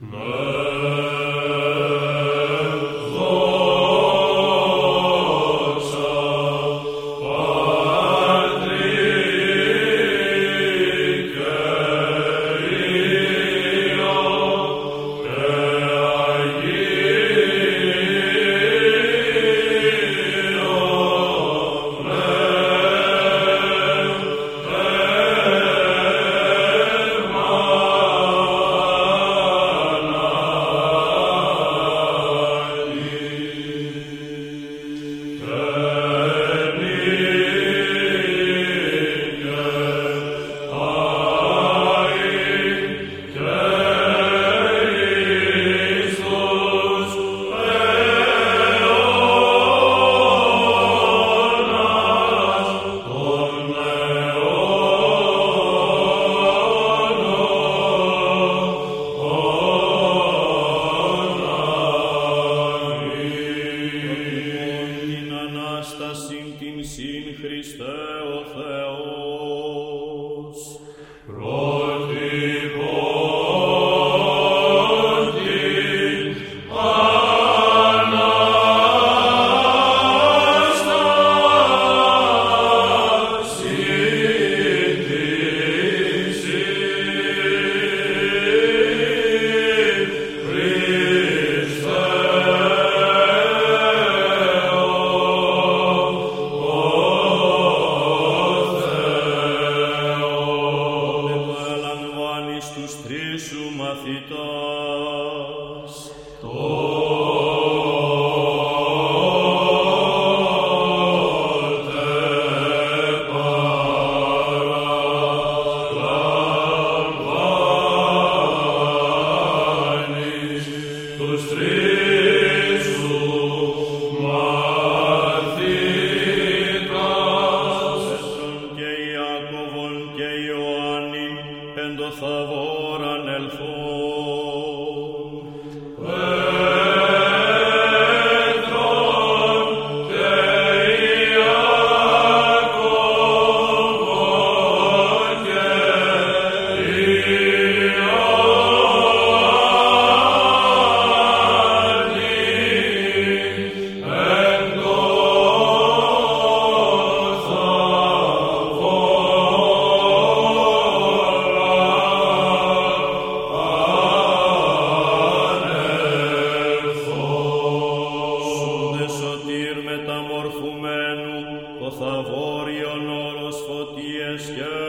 No. Πέτρον και Ιάκωβον και Ιωάννην εν το θαβόραν ελθόν. Μεταμορφουμένου, το θαβόριον όρος φωτίες και